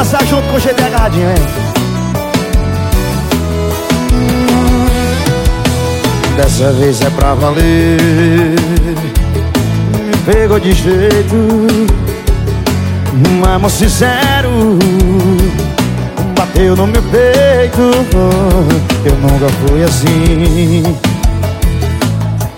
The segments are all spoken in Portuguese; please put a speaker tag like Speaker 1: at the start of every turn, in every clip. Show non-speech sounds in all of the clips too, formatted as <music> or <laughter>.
Speaker 1: dançar junto com o GD agarradinho, hein? Dessa vez é pra valer. Me pegou de jeito. Um amor sincero Bateu no meu peito. Eu nunca fui assim.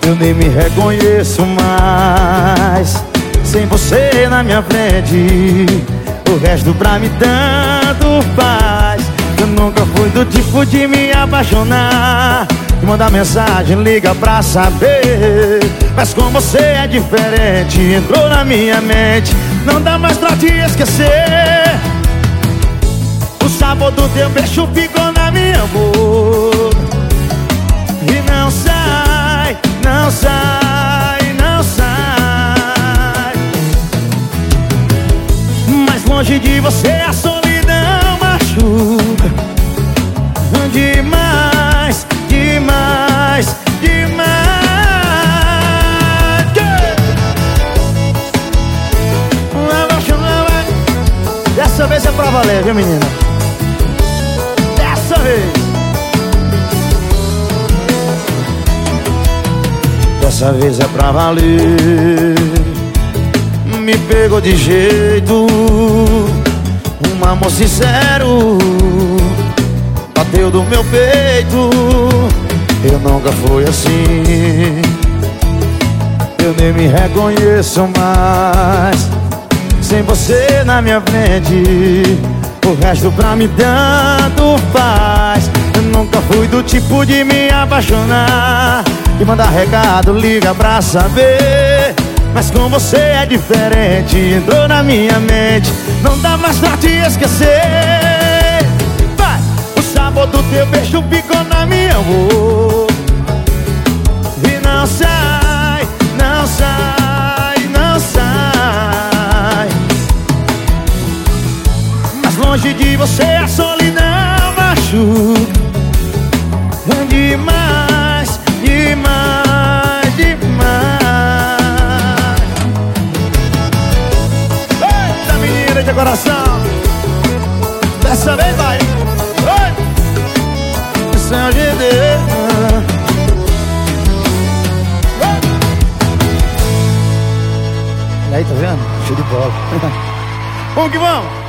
Speaker 1: Eu nem me reconheço mais. Sem você na minha frente O resto pra mim tanto faz Eu nunca fui do tipo de me apaixonar. Manda mensagem, liga pra saber. Mas com você é diferente Entrou na minha mente. Não dá mais pra te esquecer. O sabor do teu beijo ficou na de você a solidão machuca Demais demais, demais. Dessa vez é pra valer, viu menina? Dessa vez. Dessa vez é pra valer. Me pegou de jeito, um amor sincero bateu do meu peito. Eu nunca fui assim. Eu nem me reconheço mais. Sem você na minha frente O resto pra mim tanto faz. Eu nunca fui do tipo de me apaixonar. E mandar recado, liga pra saber mas com você é diferente Entrou na minha mente. Não dá mais pra te esquecer. Sabor do teu beijo ficou na minha boca. E não sai, não sai, não sai. Mas longe de você a solidão menina de coração. Dessa vez vai. Sem GD E aí, tá vendo? Show de bola. <laughs> Vamos que vamos!